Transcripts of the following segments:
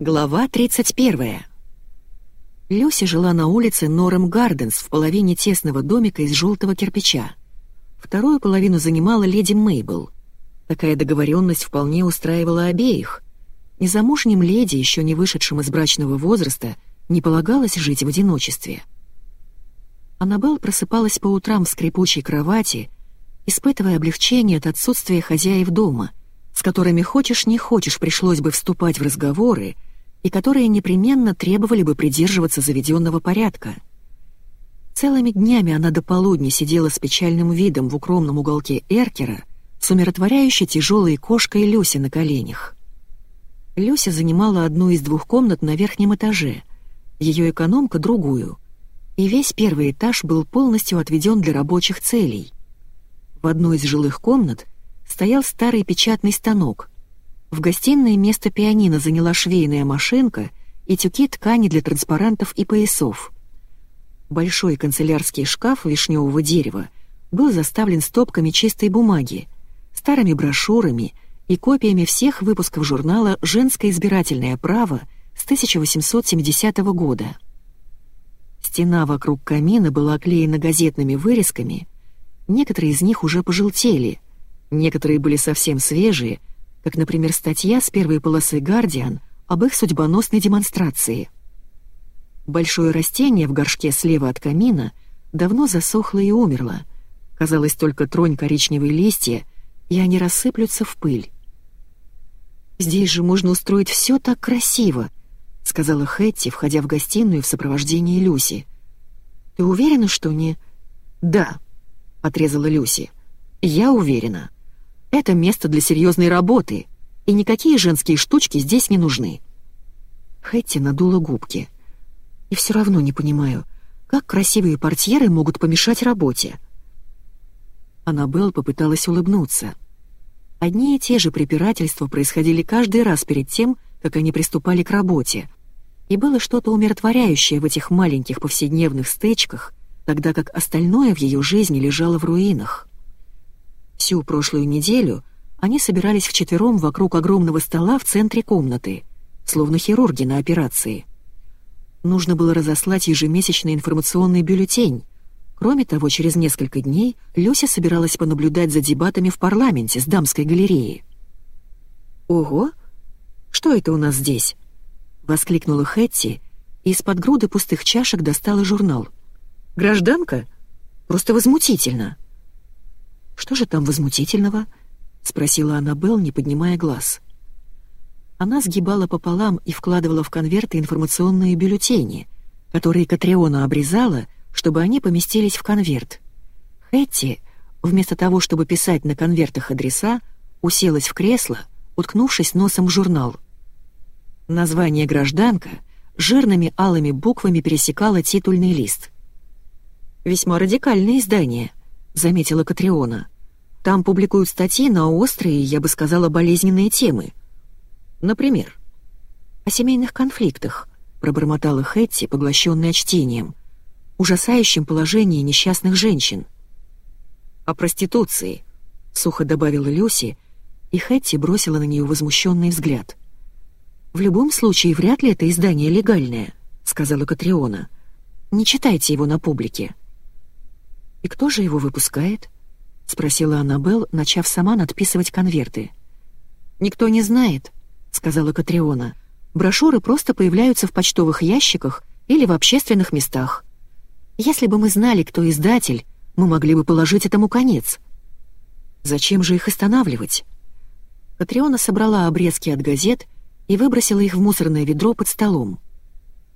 Глава 31. Люси жила на улице Норем Гарденс в половине тесного домика из желтого кирпича. Вторую половину занимала леди Мейбл. Такая договоренность вполне устраивала обеих. Незамужним леди, еще не вышедшим из брачного возраста, не полагалось жить в одиночестве. Аннабелл просыпалась по утрам в скрипучей кровати, испытывая облегчение от отсутствия хозяев дома, с которыми хочешь не хочешь пришлось бы вступать в разговоры, и которые непременно требовали бы придерживаться заведенного порядка. Целыми днями она до полудня сидела с печальным видом в укромном уголке Эркера, с умиротворяющей тяжелой кошкой Люси на коленях. Люся занимала одну из двух комнат на верхнем этаже, ее экономка — другую, и весь первый этаж был полностью отведен для рабочих целей. В одной из жилых комнат стоял старый печатный станок — в гостиной место пианино заняла швейная машинка и тюки ткани для транспарантов и поясов. Большой канцелярский шкаф вишневого дерева был заставлен стопками чистой бумаги, старыми брошюрами и копиями всех выпусков журнала «Женское избирательное право» с 1870 года. Стена вокруг камина была оклеена газетными вырезками, некоторые из них уже пожелтели, некоторые были совсем свежие — как, например, статья с первой полосы «Гардиан» об их судьбоносной демонстрации. Большое растение в горшке слева от камина давно засохло и умерло. Казалось, только тронь коричневые листья, и они рассыплются в пыль. «Здесь же можно устроить все так красиво», — сказала Хэтти, входя в гостиную в сопровождении Люси. «Ты уверена, что не...» «Да», — отрезала Люси. «Я уверена». Это место для серьезной работы, и никакие женские штучки здесь не нужны». Хэтти надула губки. «И все равно не понимаю, как красивые портьеры могут помешать работе?» Аннабелл попыталась улыбнуться. Одни и те же препирательства происходили каждый раз перед тем, как они приступали к работе. И было что-то умиротворяющее в этих маленьких повседневных стычках, тогда как остальное в ее жизни лежало в руинах. Всю прошлую неделю они собирались вчетвером вокруг огромного стола в центре комнаты, словно хирурги на операции. Нужно было разослать ежемесячный информационный бюллетень. Кроме того, через несколько дней Люся собиралась понаблюдать за дебатами в парламенте с дамской галереей. «Ого! Что это у нас здесь?» — воскликнула Хэтти и из-под груды пустых чашек достала журнал. «Гражданка? Просто возмутительно!» «Что же там возмутительного?» — спросила Аннабелл, не поднимая глаз. Она сгибала пополам и вкладывала в конверты информационные бюллетени, которые Катриона обрезала, чтобы они поместились в конверт. Хэтти, вместо того, чтобы писать на конвертах адреса, уселась в кресло, уткнувшись носом в журнал. Название «Гражданка» жирными алыми буквами пересекало титульный лист. «Весьма радикальное издание», — заметила Катриона. «Там публикуют статьи на острые, я бы сказала, болезненные темы. Например, о семейных конфликтах», — пробормотала Хэтти, поглощенная чтением, «ужасающем положении несчастных женщин». «О проституции», — сухо добавила Люси, и Хэтти бросила на нее возмущенный взгляд. «В любом случае, вряд ли это издание легальное», — сказала Катриона. «Не читайте его на публике». «И кто же его выпускает?» — спросила Аннабелл, начав сама надписывать конверты. «Никто не знает», — сказала Катриона. «Брошюры просто появляются в почтовых ящиках или в общественных местах. Если бы мы знали, кто издатель, мы могли бы положить этому конец». «Зачем же их останавливать?» Катриона собрала обрезки от газет и выбросила их в мусорное ведро под столом.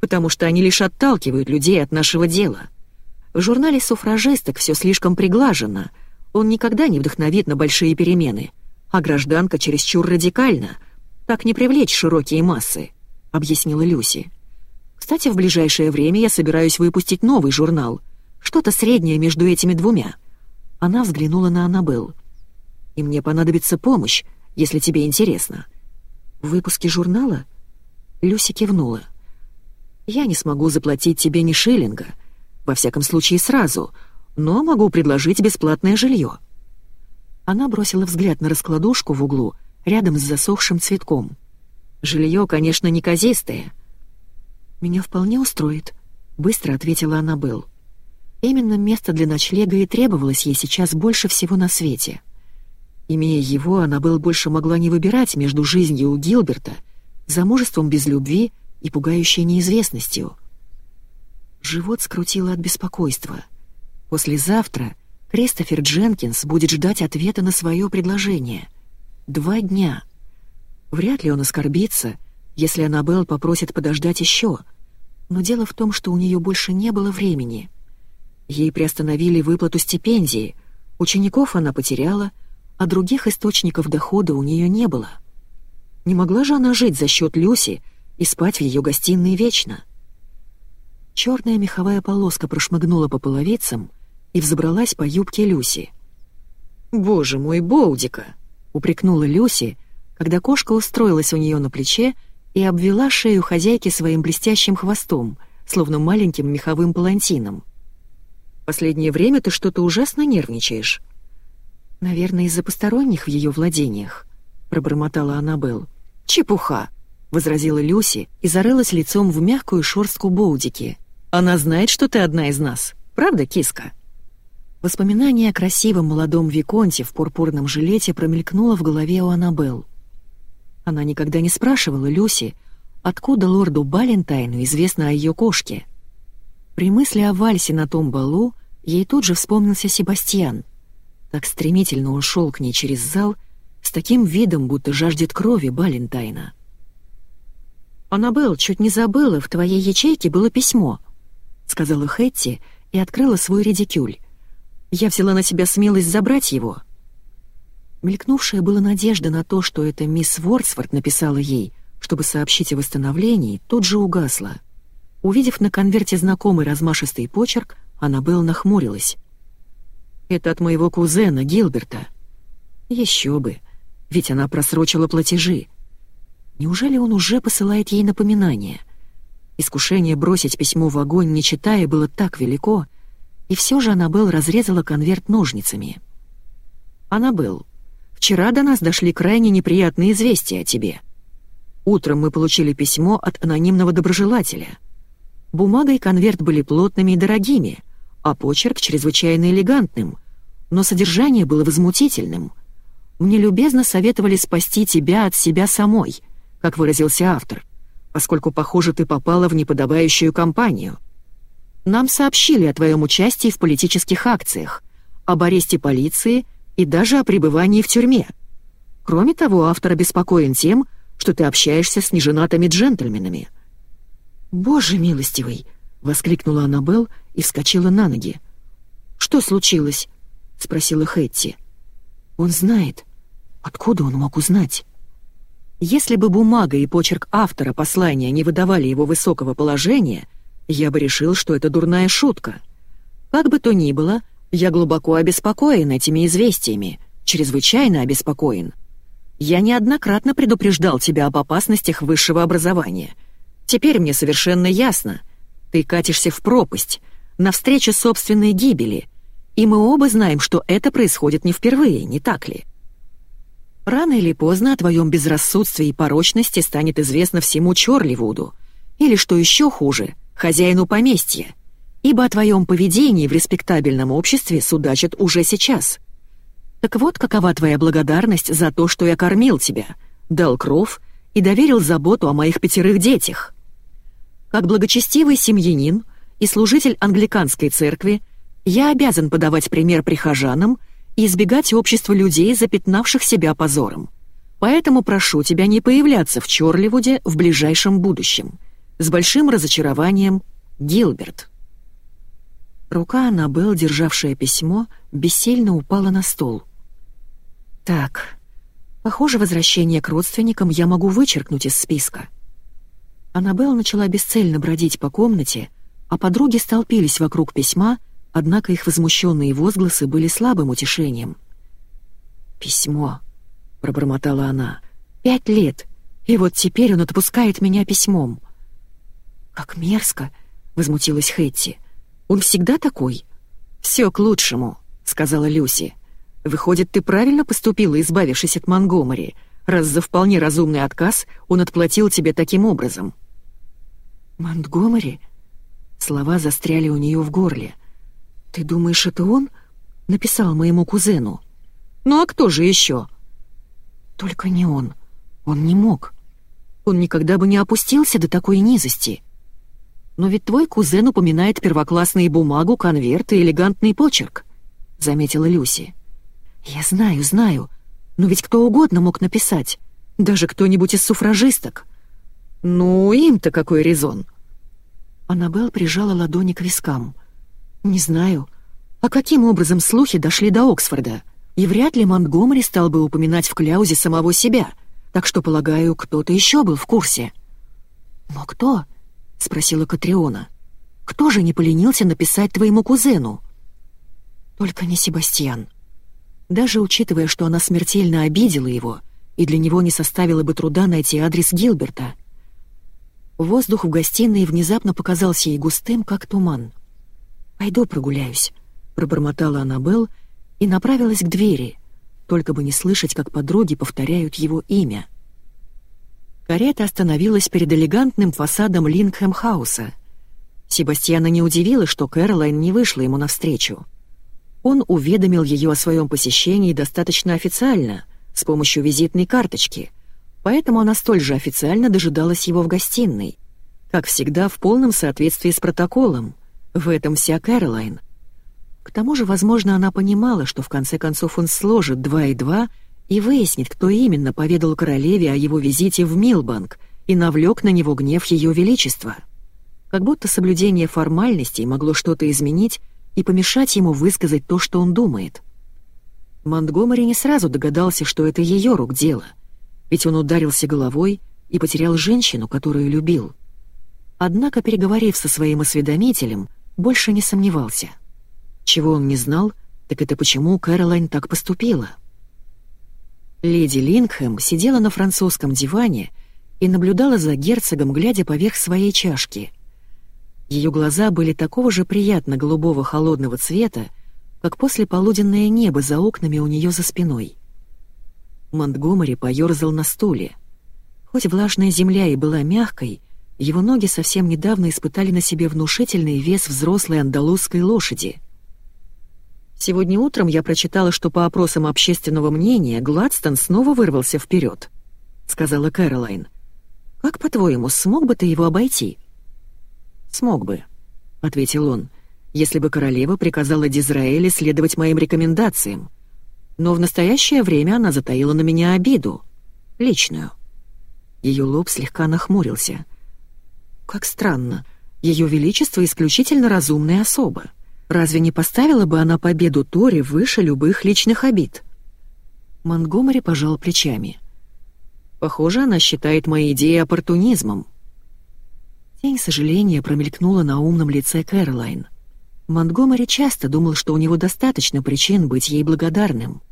«Потому что они лишь отталкивают людей от нашего дела», в журнале «Суфражисток» все слишком приглажено. Он никогда не вдохновит на большие перемены. А гражданка чересчур радикальна. Так не привлечь широкие массы», — объяснила Люси. «Кстати, в ближайшее время я собираюсь выпустить новый журнал. Что-то среднее между этими двумя». Она взглянула на Аннабелл. «И мне понадобится помощь, если тебе интересно». «В выпуске журнала?» Люси кивнула. «Я не смогу заплатить тебе ни шиллинга», во всяком случае сразу, но могу предложить бесплатное жилье». Она бросила взгляд на раскладушку в углу, рядом с засохшим цветком. Жилье, конечно, неказистое». «Меня вполне устроит», — быстро ответила Аннабелл. Именно место для ночлега и требовалось ей сейчас больше всего на свете. Имея его, Аннабелл больше могла не выбирать между жизнью у Гилберта, замужеством без любви и пугающей неизвестностью. Живот скрутило от беспокойства. Послезавтра Кристофер Дженкинс будет ждать ответа на свое предложение. Два дня. Вряд ли он оскорбится, если Аннабелл попросит подождать еще. Но дело в том, что у нее больше не было времени — Ей приостановили выплату стипендии, учеников она потеряла, а других источников дохода у нее не было. Не могла же она жить за счет Люси и спать в ее гостиной вечно. Черная меховая полоска прошмыгнула по половицам и взобралась по юбке Люси. «Боже мой, Боудика!» — упрекнула Люси, когда кошка устроилась у нее на плече и обвела шею хозяйки своим блестящим хвостом, словно маленьким меховым палантином. Последнее время ты что-то ужасно нервничаешь». «Наверное, из-за посторонних в ее владениях», — пробормотала Аннабелл. «Чепуха», — возразила Люси и зарылась лицом в мягкую шорстку Боудики. «Она знает, что ты одна из нас. Правда, киска?» Воспоминание о красивом молодом Виконте в пурпурном жилете промелькнуло в голове у Аннабелл. Она никогда не спрашивала Люси, откуда лорду Балентайну известно о ее кошке. При мысли о вальсе на том балу Ей тут же вспомнился Себастьян. Так стремительно он шел к ней через зал, с таким видом, будто жаждет крови Балентайна. «Аннабелл, чуть не забыла, в твоей ячейке было письмо», — сказала Хэтти и открыла свой редикюль. «Я взяла на себя смелость забрать его». Мелькнувшая была надежда на то, что это мисс Вордсворт написала ей, чтобы сообщить о восстановлении, тут же угасла. Увидев на конверте знакомый размашистый почерк, Аннабелл нахмурилась. «Это от моего кузена Гилберта». «Еще бы, ведь она просрочила платежи. Неужели он уже посылает ей напоминание?» Искушение бросить письмо в огонь, не читая, было так велико, и все же Аннабелл разрезала конверт ножницами. «Аннабелл, вчера до нас дошли крайне неприятные известия о тебе. Утром мы получили письмо от анонимного доброжелателя. Бумага и конверт были плотными и дорогими, а почерк чрезвычайно элегантным, но содержание было возмутительным. Мне любезно советовали спасти тебя от себя самой, как выразился автор, поскольку, похоже, ты попала в неподобающую компанию. Нам сообщили о твоем участии в политических акциях, об аресте полиции и даже о пребывании в тюрьме. Кроме того, автор обеспокоен тем, что ты общаешься с неженатыми джентльменами. «Боже милостивый!» — воскликнула Аннабелл и вскочила на ноги. «Что случилось?» — спросила Хэтти. «Он знает. Откуда он мог узнать?» Если бы бумага и почерк автора послания не выдавали его высокого положения, я бы решил, что это дурная шутка. Как бы то ни было, я глубоко обеспокоен этими известиями, чрезвычайно обеспокоен. Я неоднократно предупреждал тебя об опасностях высшего образования. Теперь мне совершенно ясно. Ты катишься в пропасть, навстречу собственной гибели, и мы оба знаем, что это происходит не впервые, не так ли? Рано или поздно о твоем безрассудстве и порочности станет известно всему Чорливуду, или, что еще хуже, хозяину поместья, ибо о твоем поведении в респектабельном обществе судачат уже сейчас. Так вот, какова твоя благодарность за то, что я кормил тебя, дал кров и доверил заботу о моих пятерых детях. Как благочестивый семьянин, и служитель англиканской церкви, я обязан подавать пример прихожанам и избегать общества людей, запятнавших себя позором. Поэтому прошу тебя не появляться в Чорливуде в ближайшем будущем. С большим разочарованием, Гилберт. Рука Аннабелл, державшая письмо, бессильно упала на стол. «Так, похоже, возвращение к родственникам я могу вычеркнуть из списка». Аннабелл начала бесцельно бродить по комнате, а подруги столпились вокруг письма, однако их возмущенные возгласы были слабым утешением. «Письмо», — пробормотала она, — «пять лет, и вот теперь он отпускает меня письмом». «Как мерзко», — возмутилась Хэтти. «Он всегда такой?» «Все к лучшему», — сказала Люси. «Выходит, ты правильно поступила, избавившись от Монгомери, раз за вполне разумный отказ он отплатил тебе таким образом». «Монтгомери?» Слова застряли у нее в горле. «Ты думаешь, это он?» Написал моему кузену. «Ну а кто же еще?» «Только не он. Он не мог. Он никогда бы не опустился до такой низости. Но ведь твой кузен упоминает первоклассные бумагу, конверт и элегантный почерк», — заметила Люси. «Я знаю, знаю. Но ведь кто угодно мог написать. Даже кто-нибудь из суфражисток». «Ну, им-то какой резон?» Аннабелл прижала ладони к вискам. «Не знаю. А каким образом слухи дошли до Оксфорда? И вряд ли Монтгомери стал бы упоминать в кляузе самого себя, так что, полагаю, кто-то еще был в курсе». «Но кто?» — спросила Катриона. «Кто же не поленился написать твоему кузену?» «Только не Себастьян», даже учитывая, что она смертельно обидела его, и для него не составило бы труда найти адрес Гилберта. Воздух в гостиной внезапно показался ей густым, как туман. «Пойду прогуляюсь», — пробормотала Аннабелл и направилась к двери, только бы не слышать, как подруги повторяют его имя. Карета остановилась перед элегантным фасадом Лингхэм-хауса. Себастьяна не удивило, что Кэролайн не вышла ему навстречу. Он уведомил ее о своем посещении достаточно официально, с помощью визитной карточки, поэтому она столь же официально дожидалась его в гостиной. Как всегда, в полном соответствии с протоколом. В этом вся Кэролайн. К тому же, возможно, она понимала, что в конце концов он сложит два и два и выяснит, кто именно поведал королеве о его визите в Милбанк и навлек на него гнев ее величества. Как будто соблюдение формальностей могло что-то изменить и помешать ему высказать то, что он думает. Монтгомери не сразу догадался, что это ее рук дело, ведь он ударился головой и потерял женщину, которую любил. Однако, переговорив со своим осведомителем, больше не сомневался. Чего он не знал, так это почему Кэролайн так поступила. Леди Лингхэм сидела на французском диване и наблюдала за герцогом, глядя поверх своей чашки — ее глаза были такого же приятно-голубого холодного цвета, как после полуденное небо за окнами у нее за спиной. Монтгомери поерзал на стуле. Хоть влажная земля и была мягкой, его ноги совсем недавно испытали на себе внушительный вес взрослой андалузской лошади. Сегодня утром я прочитала, что по опросам общественного мнения Гладстон снова вырвался вперед, сказала Кэролайн. Как, по-твоему, смог бы ты его обойти? «Смог бы», — ответил он, «если бы королева приказала Дизраэле следовать моим рекомендациям. Но в настоящее время она затаила на меня обиду. Личную». Ее лоб слегка нахмурился. «Как странно. Ее Величество исключительно разумная особа. Разве не поставила бы она победу Тори выше любых личных обид?» Монгомери пожал плечами. «Похоже, она считает мои идеи оппортунизмом», Тень сожаления промелькнула на умном лице Кэролайн. Монтгомери часто думал, что у него достаточно причин быть ей благодарным.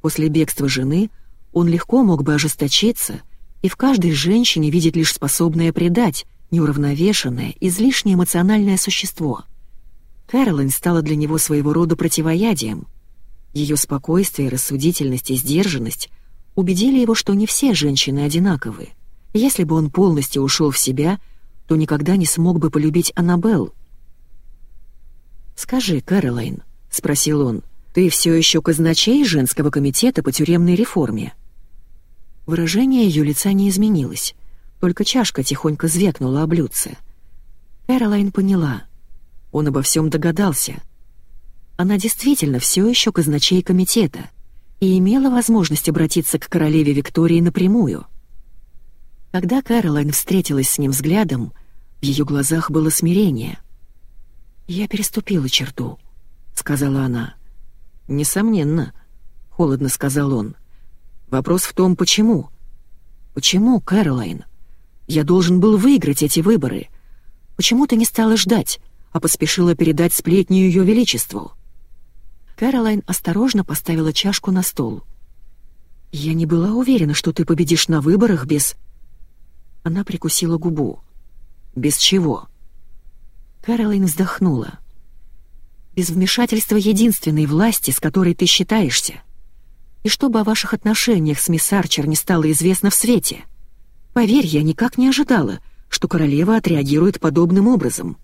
После бегства жены он легко мог бы ожесточиться и в каждой женщине видеть лишь способное предать, неуравновешенное, излишне эмоциональное существо. Кэролайн стала для него своего рода противоядием. Ее спокойствие, рассудительность и сдержанность убедили его, что не все женщины одинаковы. Если бы он полностью ушел в себя — то никогда не смог бы полюбить Аннабелл. «Скажи, Кэролайн», — спросил он, — «ты все еще казначей женского комитета по тюремной реформе?» Выражение ее лица не изменилось, только чашка тихонько звякнула о блюдце. Кэролайн поняла. Он обо всем догадался. Она действительно все еще казначей комитета и имела возможность обратиться к королеве Виктории напрямую — когда Кэролайн встретилась с ним взглядом, в ее глазах было смирение. «Я переступила черту», — сказала она. «Несомненно», — холодно сказал он. «Вопрос в том, почему?» «Почему, Кэролайн? Я должен был выиграть эти выборы. Почему ты не стала ждать, а поспешила передать сплетню Ее Величеству?» Кэролайн осторожно поставила чашку на стол. «Я не была уверена, что ты победишь на выборах без...» Она прикусила губу. «Без чего?» Кэролайн вздохнула. «Без вмешательства единственной власти, с которой ты считаешься. И чтобы о ваших отношениях с мисс Арчер не стало известно в свете. Поверь, я никак не ожидала, что королева отреагирует подобным образом».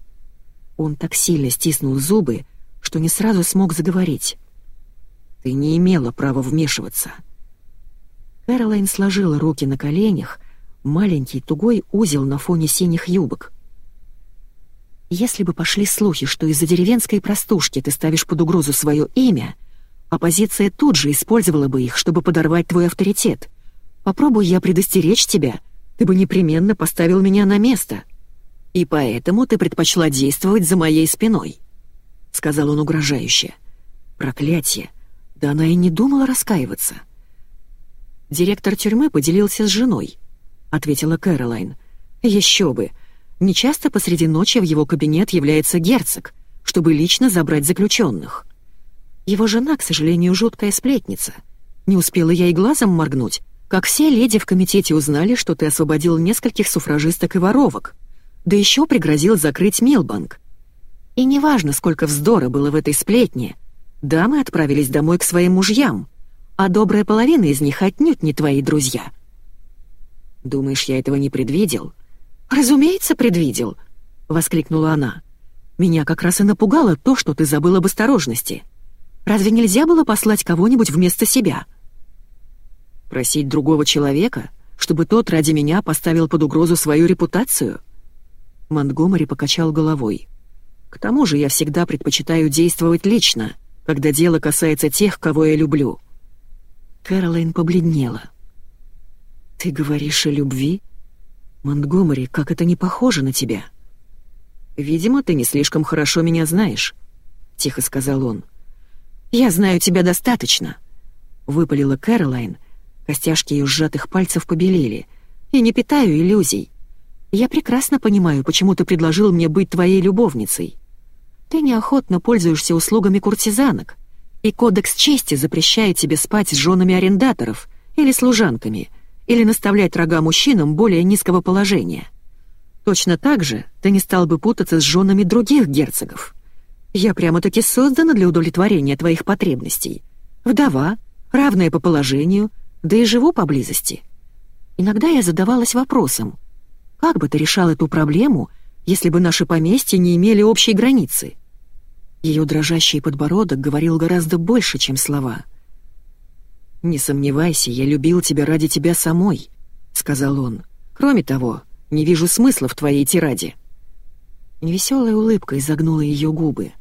Он так сильно стиснул зубы, что не сразу смог заговорить. «Ты не имела права вмешиваться». Кэролайн сложила руки на коленях, маленький тугой узел на фоне синих юбок. «Если бы пошли слухи, что из-за деревенской простушки ты ставишь под угрозу свое имя, оппозиция тут же использовала бы их, чтобы подорвать твой авторитет. Попробуй я предостеречь тебя, ты бы непременно поставил меня на место. И поэтому ты предпочла действовать за моей спиной», — сказал он угрожающе. «Проклятие! Да она и не думала раскаиваться». «Директор тюрьмы поделился с женой», — ответила Кэролайн. «Еще бы! Нечасто посреди ночи в его кабинет является герцог, чтобы лично забрать заключенных. Его жена, к сожалению, жуткая сплетница. Не успела я и глазом моргнуть, как все леди в комитете узнали, что ты освободил нескольких суфражисток и воровок, да еще пригрозил закрыть Милбанк. И неважно, сколько вздора было в этой сплетне, дамы отправились домой к своим мужьям, а добрая половина из них отнюдь не твои друзья. Думаешь, я этого не предвидел? Разумеется, предвидел, воскликнула она. Меня как раз и напугало то, что ты забыл об осторожности. Разве нельзя было послать кого-нибудь вместо себя? Просить другого человека, чтобы тот ради меня поставил под угрозу свою репутацию? Монтгомери покачал головой. К тому же я всегда предпочитаю действовать лично, когда дело касается тех, кого я люблю. Кэролайн побледнела. «Ты говоришь о любви? Монтгомери, как это не похоже на тебя?» «Видимо, ты не слишком хорошо меня знаешь», — тихо сказал он. «Я знаю тебя достаточно», — выпалила Кэролайн. Костяшки ее сжатых пальцев побелели. «И не питаю иллюзий. Я прекрасно понимаю, почему ты предложил мне быть твоей любовницей. Ты неохотно пользуешься услугами куртизанок, и кодекс чести запрещает тебе спать с женами арендаторов или служанками, или наставлять рога мужчинам более низкого положения. Точно так же ты не стал бы путаться с женами других герцогов. Я прямо-таки создана для удовлетворения твоих потребностей. Вдова, равная по положению, да и живу поблизости. Иногда я задавалась вопросом, как бы ты решал эту проблему, если бы наши поместья не имели общей границы? Ее дрожащий подбородок говорил гораздо больше, чем слова. «Не сомневайся, я любил тебя ради тебя самой», — сказал он. «Кроме того, не вижу смысла в твоей тираде». Невеселая улыбка изогнула ее губы.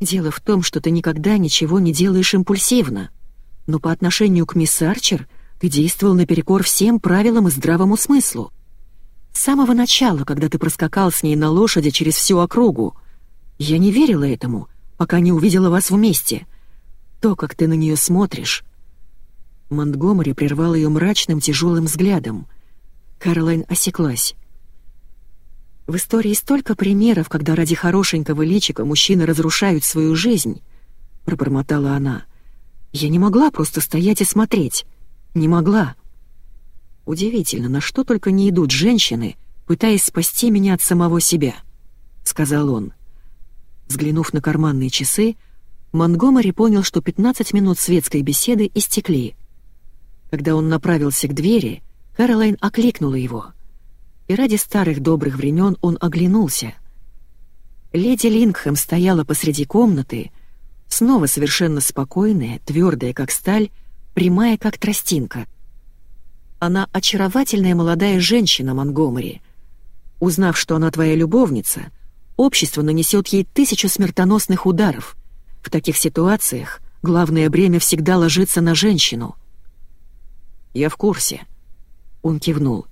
«Дело в том, что ты никогда ничего не делаешь импульсивно, но по отношению к мисс Арчер ты действовал наперекор всем правилам и здравому смыслу. С самого начала, когда ты проскакал с ней на лошади через всю округу, я не верила этому, пока не увидела вас вместе. То, как ты на нее смотришь...» Монтгомери прервал ее мрачным тяжелым взглядом. Каролайн осеклась. «В истории столько примеров, когда ради хорошенького личика мужчины разрушают свою жизнь», — пробормотала она. «Я не могла просто стоять и смотреть. Не могла». «Удивительно, на что только не идут женщины, пытаясь спасти меня от самого себя», — сказал он. Взглянув на карманные часы, Монгомери понял, что 15 минут светской беседы истекли. Когда он направился к двери, Кэролайн окликнула его. И ради старых добрых времен он оглянулся. Леди Лингхэм стояла посреди комнаты, снова совершенно спокойная, твердая, как сталь, прямая, как тростинка. Она очаровательная молодая женщина, Монгомери. Узнав, что она твоя любовница — общество нанесет ей тысячу смертоносных ударов. В таких ситуациях главное бремя всегда ложится на женщину. «Я в курсе», — он кивнул.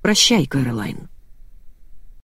«Прощай, Кэролайн».